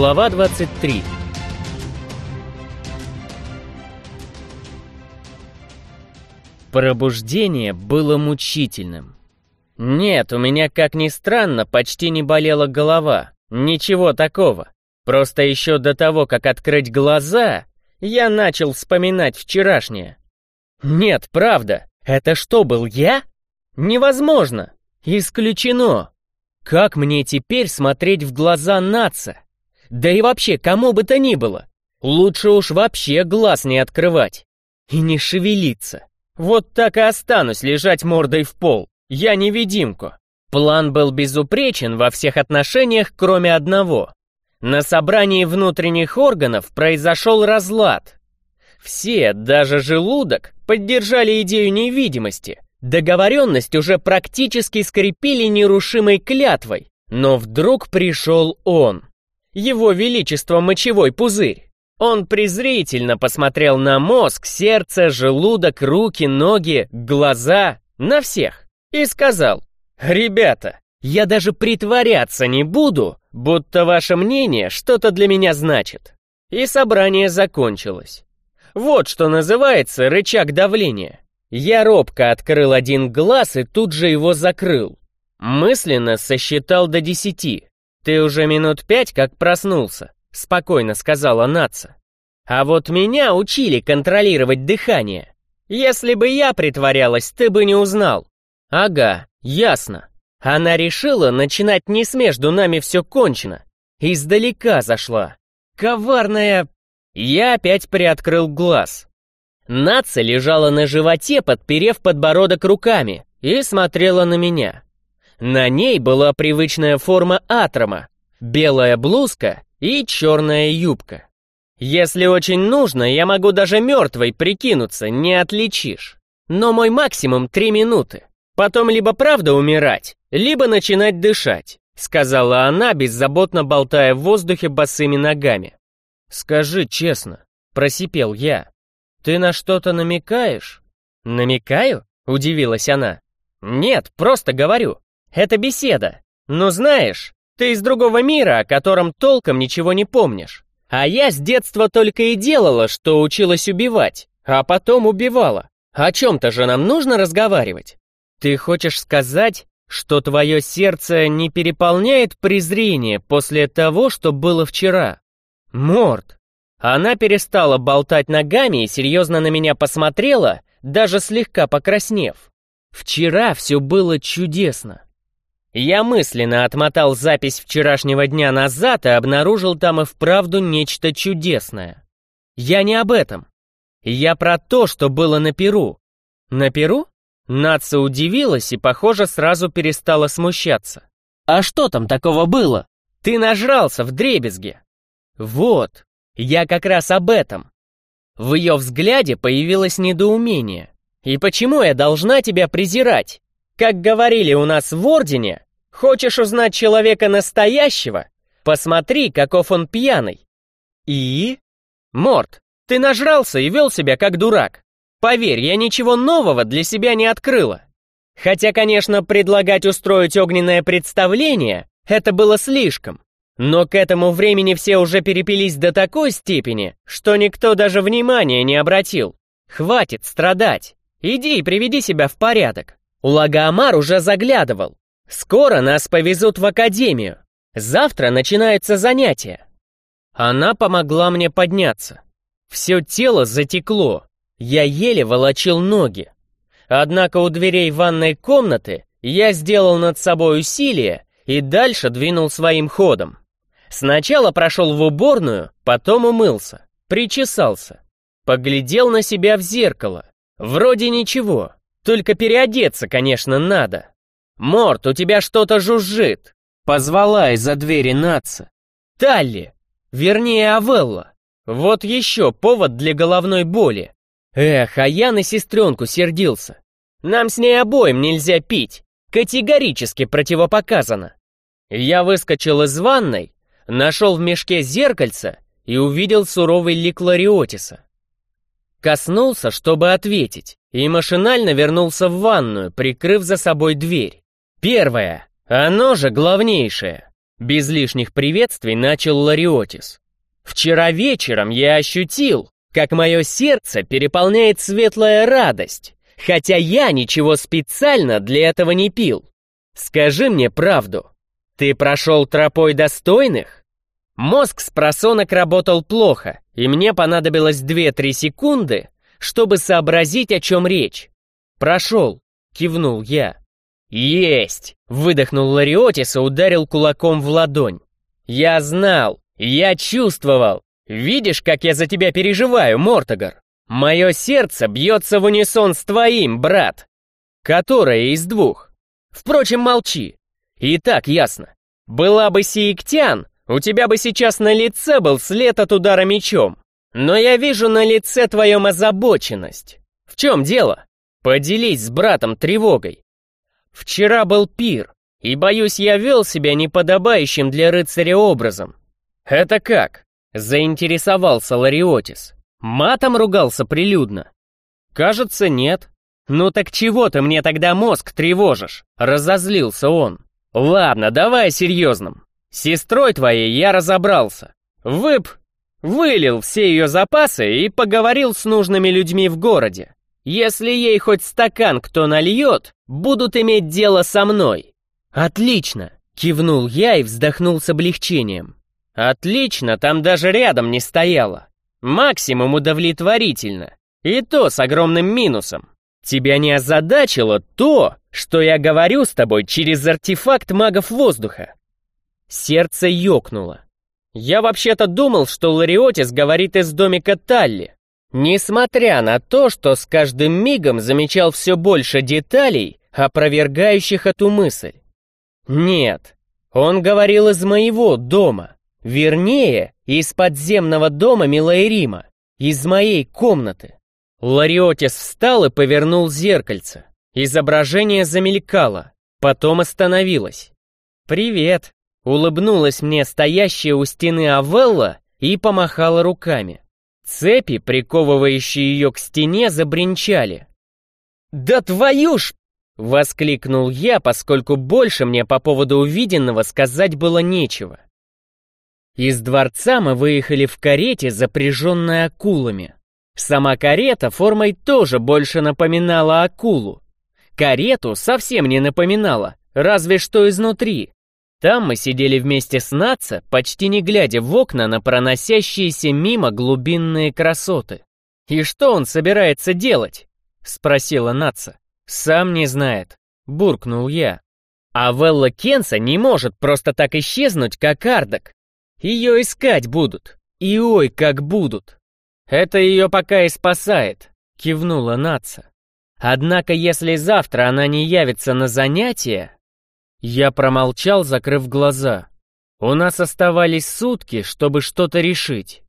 Глава 23 Пробуждение было мучительным. Нет, у меня, как ни странно, почти не болела голова. Ничего такого. Просто еще до того, как открыть глаза, я начал вспоминать вчерашнее. Нет, правда, это что, был я? Невозможно. Исключено. Как мне теперь смотреть в глаза наца? Да и вообще, кому бы то ни было. Лучше уж вообще глаз не открывать. И не шевелиться. Вот так и останусь лежать мордой в пол. Я невидимку. План был безупречен во всех отношениях, кроме одного. На собрании внутренних органов произошел разлад. Все, даже желудок, поддержали идею невидимости. Договоренность уже практически скрепили нерушимой клятвой. Но вдруг пришел он. Его Величество мочевой пузырь. Он презрительно посмотрел на мозг, сердце, желудок, руки, ноги, глаза, на всех. И сказал, «Ребята, я даже притворяться не буду, будто ваше мнение что-то для меня значит». И собрание закончилось. Вот что называется рычаг давления. Я робко открыл один глаз и тут же его закрыл. Мысленно сосчитал до десяти. «Ты уже минут пять как проснулся», — спокойно сказала Наца. «А вот меня учили контролировать дыхание. Если бы я притворялась, ты бы не узнал». «Ага, ясно. Она решила начинать не с между нами все кончено. Издалека зашла. Коварная...» Я опять приоткрыл глаз. Наца лежала на животе, подперев подбородок руками, и смотрела на меня. На ней была привычная форма атрома, белая блузка и черная юбка. Если очень нужно, я могу даже мертвой прикинуться, не отличишь. Но мой максимум три минуты. Потом либо правда умирать, либо начинать дышать, сказала она, беззаботно болтая в воздухе босыми ногами. Скажи честно, просипел я. Ты на что-то намекаешь? Намекаю? Удивилась она. Нет, просто говорю. Это беседа. Но знаешь, ты из другого мира, о котором толком ничего не помнишь. А я с детства только и делала, что училась убивать, а потом убивала. О чем-то же нам нужно разговаривать. Ты хочешь сказать, что твое сердце не переполняет презрение после того, что было вчера? Морд. Она перестала болтать ногами и серьезно на меня посмотрела, даже слегка покраснев. Вчера все было чудесно. Я мысленно отмотал запись вчерашнего дня назад и обнаружил там и вправду нечто чудесное. Я не об этом. Я про то, что было на Перу. На Перу? Наца удивилась и, похоже, сразу перестала смущаться. «А что там такого было?» «Ты нажрался в дребезге». «Вот, я как раз об этом». В ее взгляде появилось недоумение. «И почему я должна тебя презирать? Как говорили у нас в Ордене, хочешь узнать человека настоящего? Посмотри, каков он пьяный. И? Морт, ты нажрался и вел себя как дурак. Поверь, я ничего нового для себя не открыла. Хотя, конечно, предлагать устроить огненное представление — это было слишком. Но к этому времени все уже перепились до такой степени, что никто даже внимания не обратил. Хватит страдать. Иди и приведи себя в порядок. Улагаамар уже заглядывал. Скоро нас повезут в академию. Завтра начинаются занятия. Она помогла мне подняться. Все тело затекло. Я еле волочил ноги. Однако у дверей ванной комнаты я сделал над собой усилие и дальше двинул своим ходом. Сначала прошел в уборную, потом умылся, причесался. Поглядел на себя в зеркало. Вроде ничего. Только переодеться, конечно, надо. Морт, у тебя что-то жужжит. Позвала из-за двери Наца. Талли, вернее Авелла. Вот еще повод для головной боли. Эх, а я на сестренку сердился. Нам с ней обоим нельзя пить. Категорически противопоказано. Я выскочил из ванной, нашел в мешке зеркальце и увидел суровый лик Лариотиса. Коснулся, чтобы ответить, и машинально вернулся в ванную, прикрыв за собой дверь. Первое, оно же главнейшее. Без лишних приветствий начал Лариотис. Вчера вечером я ощутил, как мое сердце переполняет светлая радость, хотя я ничего специально для этого не пил. Скажи мне правду, ты прошел тропой достойных? Мозг с просонок работал плохо, и мне понадобилось 2-3 секунды, чтобы сообразить, о чем речь. «Прошел», — кивнул я. «Есть!» — выдохнул Лариотис и ударил кулаком в ладонь. «Я знал, я чувствовал. Видишь, как я за тебя переживаю, Мортогар? Мое сердце бьется в унисон с твоим, брат. Которое из двух? Впрочем, молчи. И так ясно. Была бы Сиектян, у тебя бы сейчас на лице был след от удара мечом. Но я вижу на лице твою озабоченность. В чем дело? Поделись с братом тревогой. Вчера был пир, и, боюсь, я вел себя неподобающим для рыцаря образом. Это как? Заинтересовался Лариотис. Матом ругался прилюдно? Кажется, нет. Ну так чего ты мне тогда мозг тревожишь? Разозлился он. Ладно, давай о сестрой твоей я разобрался. Вып вылил все ее запасы и поговорил с нужными людьми в городе. Если ей хоть стакан кто нальет, будут иметь дело со мной. Отлично, кивнул я и вздохнул с облегчением. Отлично, там даже рядом не стояло. Максимум удовлетворительно. И то с огромным минусом. Тебя не озадачило то, что я говорю с тобой через артефакт магов воздуха. Сердце ёкнуло. Я вообще-то думал, что Лариотис говорит из домика Талли. Несмотря на то, что с каждым мигом замечал все больше деталей, опровергающих эту мысль. Нет, он говорил из моего дома. Вернее, из подземного дома Милайрима, из моей комнаты. Лариотис встал и повернул зеркальце. Изображение замелькало, потом остановилось. «Привет!» — улыбнулась мне стоящая у стены Авелла и помахала руками. Цепи, приковывающие ее к стене, забринчали. «Да твою ж!» — воскликнул я, поскольку больше мне по поводу увиденного сказать было нечего. Из дворца мы выехали в карете, запряженной акулами. Сама карета формой тоже больше напоминала акулу, Карету совсем не напоминала, разве что изнутри. Там мы сидели вместе с Наца, почти не глядя в окна на проносящиеся мимо глубинные красоты. «И что он собирается делать?» — спросила Наца. «Сам не знает», — буркнул я. А Велла Кенса не может просто так исчезнуть, как Ардак. Ее искать будут. И ой, как будут. Это ее пока и спасает, кивнула Наца. Однако, если завтра она не явится на занятия... Я промолчал, закрыв глаза. У нас оставались сутки, чтобы что-то решить.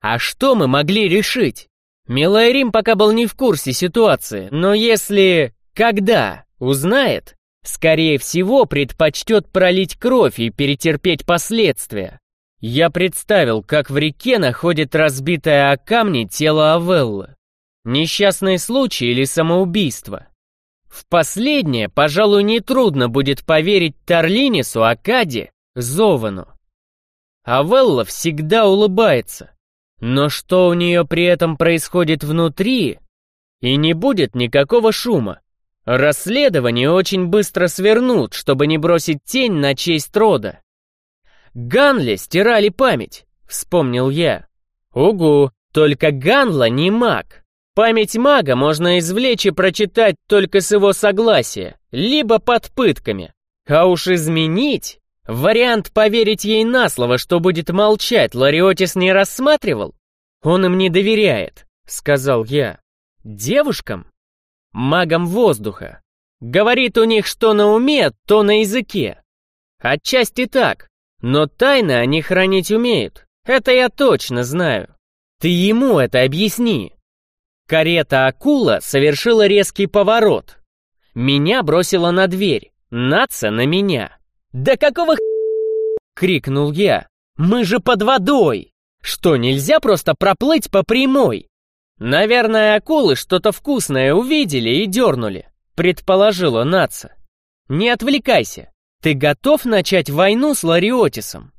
А что мы могли решить? Милайрим пока был не в курсе ситуации, но если... Когда? Узнает? Скорее всего, предпочтет пролить кровь и перетерпеть последствия. Я представил, как в реке находит разбитое о камни тело Авеллы. Несчастный случай или самоубийство? В последнее, пожалуй, нетрудно будет поверить Тарлинису, Акаде, Зовану. Авелла всегда улыбается. Но что у нее при этом происходит внутри? И не будет никакого шума. Расследование очень быстро свернут, чтобы не бросить тень на честь рода. Ганле стирали память, вспомнил я. Угу, только Ганла не маг. Память мага можно извлечь и прочитать только с его согласия, либо под пытками. А уж изменить... Вариант поверить ей на слово, что будет молчать, Лариотис не рассматривал? Он им не доверяет, сказал я. Девушкам? Магам воздуха. Говорит у них что на уме, то на языке. Отчасти так, но тайны они хранить умеют. Это я точно знаю. Ты ему это объясни. Карета-акула совершила резкий поворот. Меня бросила на дверь, Наца на меня. «Да какого х...» — крикнул я. «Мы же под водой! Что, нельзя просто проплыть по прямой?» «Наверное, акулы что-то вкусное увидели и дернули», — предположила Наца. «Не отвлекайся. Ты готов начать войну с Лариотисом?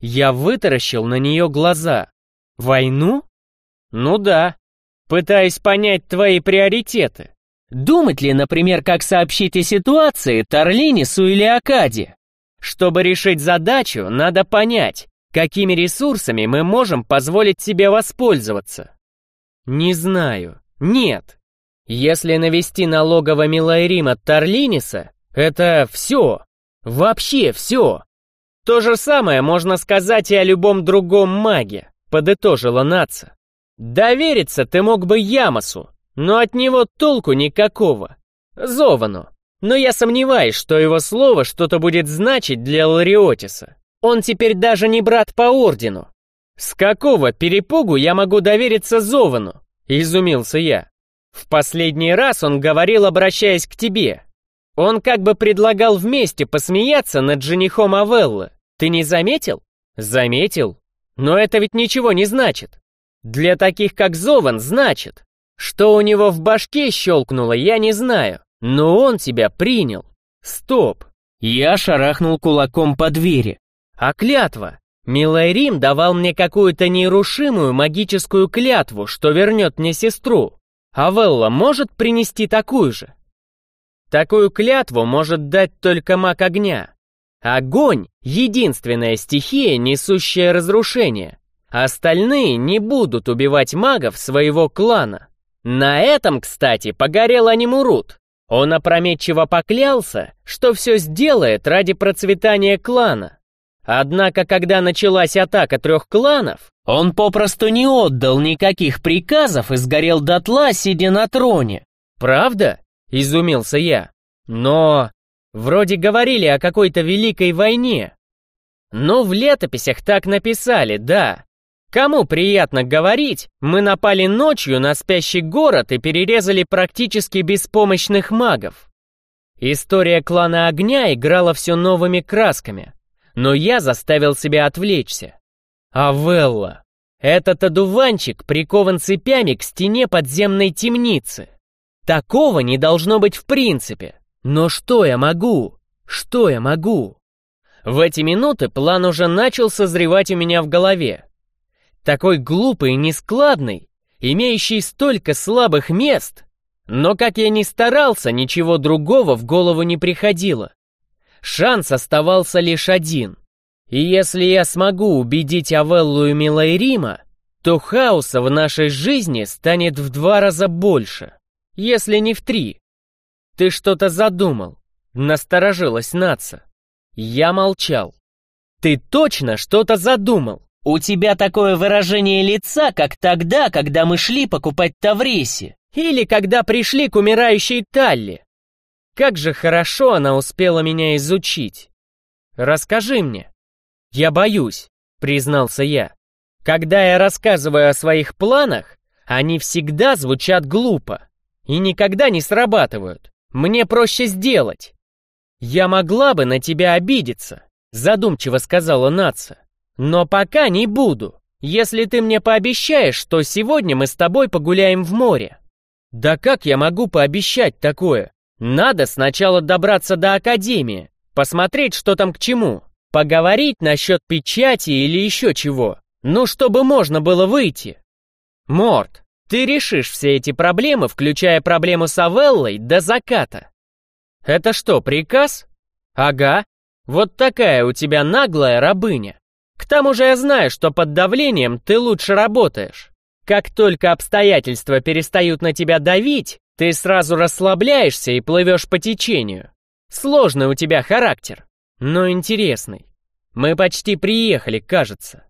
Я вытаращил на нее глаза. Войну? Ну да. Пытаясь понять твои приоритеты. Думать ли, например, как сообщить о ситуации Тарлинису или Акаде? Чтобы решить задачу, надо понять, какими ресурсами мы можем позволить себе воспользоваться. Не знаю. Нет. Если навести на логово Милайрима Тарлиниса, это все. Вообще все. То же самое можно сказать и о любом другом маге, подытожила Наца. Довериться ты мог бы Ямасу, но от него толку никакого. Зовану. Но я сомневаюсь, что его слово что-то будет значить для Лариотиса. Он теперь даже не брат по ордену. С какого перепугу я могу довериться Зовану? Изумился я. В последний раз он говорил, обращаясь к тебе. Он как бы предлагал вместе посмеяться над женихом Авеллы. Ты не заметил? Заметил. Но это ведь ничего не значит. Для таких, как Зован, значит. Что у него в башке щелкнуло, я не знаю, но он тебя принял. Стоп. Я шарахнул кулаком по двери. А клятва? Милай Рим давал мне какую-то нерушимую магическую клятву, что вернет мне сестру. А Велла может принести такую же? Такую клятву может дать только маг огня. Огонь — единственная стихия, несущая разрушение. Остальные не будут убивать магов своего клана. На этом, кстати, погорел Анимурут. Он опрометчиво поклялся, что все сделает ради процветания клана. Однако, когда началась атака трех кланов, он попросту не отдал никаких приказов и сгорел дотла, сидя на троне. «Правда?» — изумился я. «Но вроде говорили о какой-то великой войне». «Ну, в летописях так написали, да. Кому приятно говорить, мы напали ночью на спящий город и перерезали практически беспомощных магов. История клана огня играла все новыми красками, но я заставил себя отвлечься. Авелла. Этот одуванчик прикован цепями к стене подземной темницы. Такого не должно быть в принципе. Но что я могу? Что я могу? В эти минуты план уже начал созревать у меня в голове. Такой глупый и нескладный, имеющий столько слабых мест. Но как я ни старался, ничего другого в голову не приходило. Шанс оставался лишь один. И если я смогу убедить Авеллу и Милайрима, то хаоса в нашей жизни станет в два раза больше, если не в три. Ты что-то задумал, насторожилась Наца. Я молчал. Ты точно что-то задумал? «У тебя такое выражение лица, как тогда, когда мы шли покупать Тавреси, или когда пришли к умирающей Талли. Как же хорошо она успела меня изучить. Расскажи мне». «Я боюсь», — признался я. «Когда я рассказываю о своих планах, они всегда звучат глупо и никогда не срабатывают. Мне проще сделать». «Я могла бы на тебя обидеться», — задумчиво сказала Наца. Но пока не буду, если ты мне пообещаешь, что сегодня мы с тобой погуляем в море. Да как я могу пообещать такое? Надо сначала добраться до Академии, посмотреть, что там к чему, поговорить насчет печати или еще чего, ну, чтобы можно было выйти. Морт, ты решишь все эти проблемы, включая проблему с Авеллой, до заката. Это что, приказ? Ага, вот такая у тебя наглая рабыня. К тому же я знаю, что под давлением ты лучше работаешь. Как только обстоятельства перестают на тебя давить, ты сразу расслабляешься и плывешь по течению. Сложный у тебя характер, но интересный. Мы почти приехали, кажется.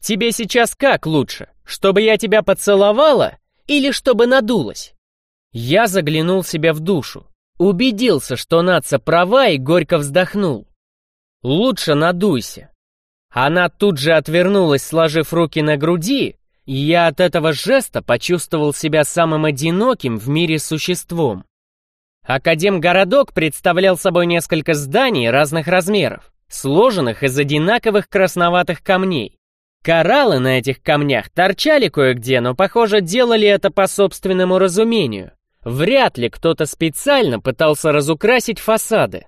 Тебе сейчас как лучше, чтобы я тебя поцеловала или чтобы надулась? Я заглянул себе в душу, убедился, что наца права и горько вздохнул. Лучше надуйся. Она тут же отвернулась, сложив руки на груди, и я от этого жеста почувствовал себя самым одиноким в мире существом. Академгородок представлял собой несколько зданий разных размеров, сложенных из одинаковых красноватых камней. Кораллы на этих камнях торчали кое-где, но, похоже, делали это по собственному разумению. Вряд ли кто-то специально пытался разукрасить фасады.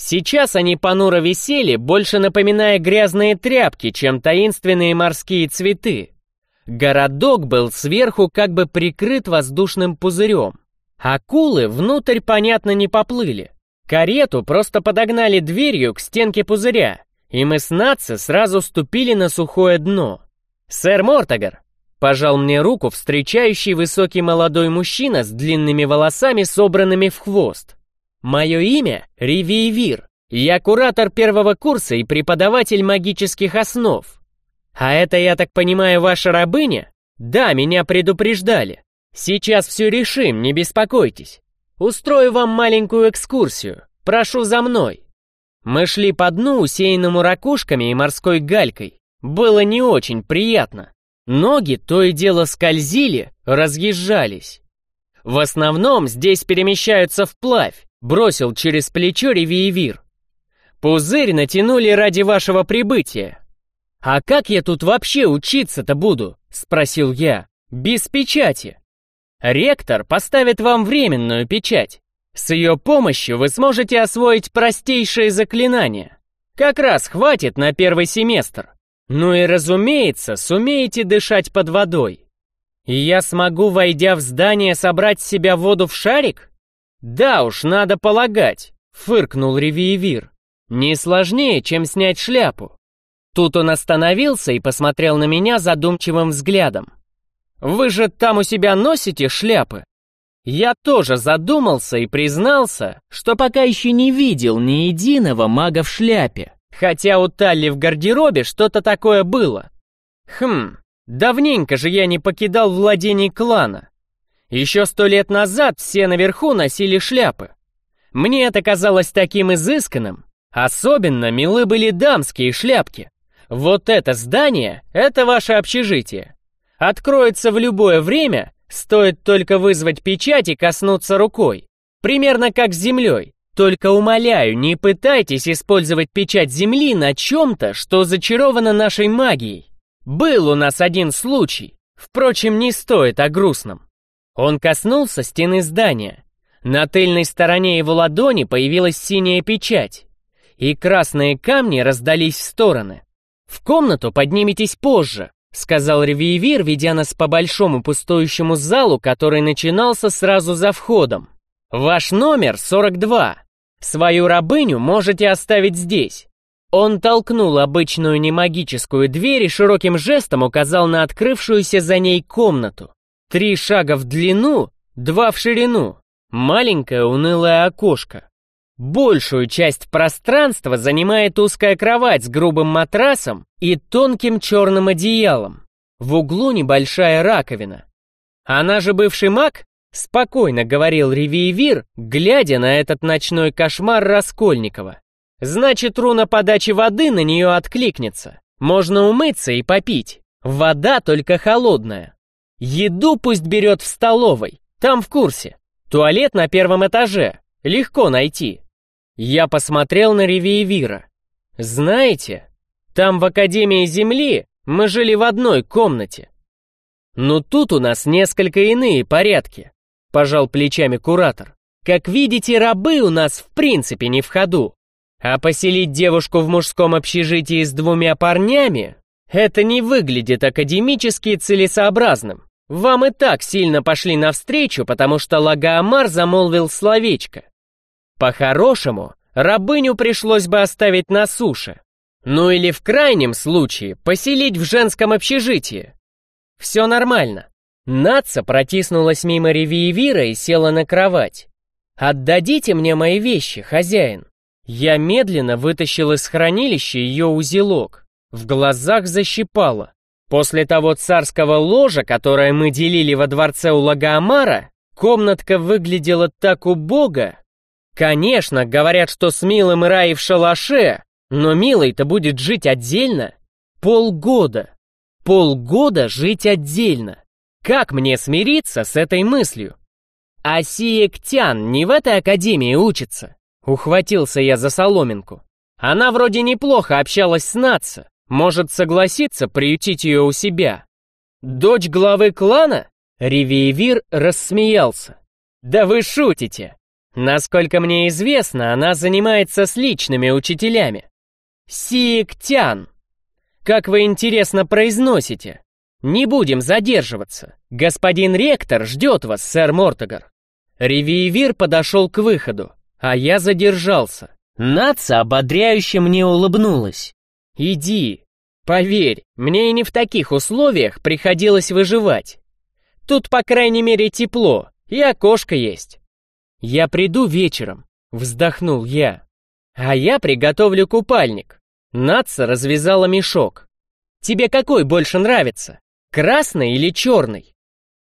Сейчас они понуро висели, больше напоминая грязные тряпки, чем таинственные морские цветы. Городок был сверху как бы прикрыт воздушным пузырем. Акулы внутрь, понятно, не поплыли. Карету просто подогнали дверью к стенке пузыря, и мы с Натса сразу ступили на сухое дно. «Сэр Мортогар!» — пожал мне руку встречающий высокий молодой мужчина с длинными волосами, собранными в хвост. «Мое имя — Ривиевир. Я куратор первого курса и преподаватель магических основ. А это, я так понимаю, ваша рабыня? Да, меня предупреждали. Сейчас все решим, не беспокойтесь. Устрою вам маленькую экскурсию. Прошу за мной. Мы шли по дну, усеянному ракушками и морской галькой. Было не очень приятно. Ноги то и дело скользили, разъезжались. В основном здесь перемещаются вплавь, бросил через плечо Ревиевир. Пузырь натянули ради вашего прибытия. «А как я тут вообще учиться-то буду?» — спросил я. «Без печати». «Ректор поставит вам временную печать. С ее помощью вы сможете освоить простейшие заклинания. Как раз хватит на первый семестр. Ну и, разумеется, сумеете дышать под водой. И я смогу, войдя в здание, собрать с себя воду в шарик? Да уж, надо полагать», — фыркнул Ревиевир. «Не сложнее, чем снять шляпу. Тут он остановился и посмотрел на меня задумчивым взглядом. «Вы же там у себя носите шляпы?» Я тоже задумался и признался, что пока еще не видел ни единого мага в шляпе, хотя у Талли в гардеробе что-то такое было. Хм, давненько же я не покидал владений клана. Еще сто лет назад все наверху носили шляпы. Мне это казалось таким изысканным. Особенно милы были дамские шляпки. Вот это здание — это ваше общежитие. Откроется в любое время, стоит только вызвать печать и коснуться рукой. Примерно как с землей. Только умоляю, не пытайтесь использовать печать земли на чем-то, что зачаровано нашей магией. Был у нас один случай. Впрочем, не стоит о грустном. Он коснулся стены здания. На тыльной стороне его ладони появилась синяя печать, и красные камни раздались в стороны. «В комнату подниметесь позже», — сказал Ревиевир, ведя нас по большому пустующему залу, который начинался сразу за входом. «Ваш номер 42. Свою рабыню можете оставить здесь». Он толкнул обычную немагическую дверь и широким жестом указал на открывшуюся за ней комнату. Три шага в длину, два в ширину. Маленькое унылое окошко. Большую часть пространства занимает узкая кровать с грубым матрасом и тонким черным одеялом. В углу небольшая раковина. Она же бывший маг? Спокойно говорил Ревиевир, глядя на этот ночной кошмар Раскольникова. Значит, руна подачи воды на нее откликнется. Можно умыться и попить. Вода только холодная. Еду пусть берет в столовой, там в курсе. Туалет на первом этаже, легко найти. Я посмотрел на Ревиевира. Знаете, там в Академии Земли мы жили в одной комнате. Но тут у нас несколько иные порядки, пожал плечами куратор. Как видите, рабы у нас в принципе не в ходу. А поселить девушку в мужском общежитии с двумя парнями — это не выглядит академически целесообразным. Вам и так сильно пошли навстречу, потому что Лагаамар замолвил словечко. По-хорошему, рабыню пришлось бы оставить на суше. Ну или в крайнем случае поселить в женском общежитии. Все нормально. Наца протиснулась мимо Ревиевира и села на кровать. «Отдадите мне мои вещи, хозяин». Я медленно вытащил из хранилища ее узелок. В глазах защипало. После того царского ложа, которое мы делили во дворце у Лагоамара, комнатка выглядела так убого, Конечно, говорят, что с Милым и в шалаше, но Милый-то будет жить отдельно. Полгода. Полгода жить отдельно. Как мне смириться с этой мыслью? А Сиектян не в этой академии учится? Ухватился я за соломинку. Она вроде неплохо общалась с Натса. Может согласиться приютить ее у себя. Дочь главы клана? Ревиевир рассмеялся. Да вы шутите. Насколько мне известно, она занимается с личными учителями. Сиектян. Как вы интересно произносите. Не будем задерживаться. Господин ректор ждет вас, сэр Мортогар. Ревиевир подошел к выходу, а я задержался. Наца ободряюще мне улыбнулась. «Иди. Поверь, мне и не в таких условиях приходилось выживать. Тут, по крайней мере, тепло, и окошко есть. Я приду вечером», — вздохнул я. «А я приготовлю купальник». Наца развязала мешок. «Тебе какой больше нравится? Красный или черный?»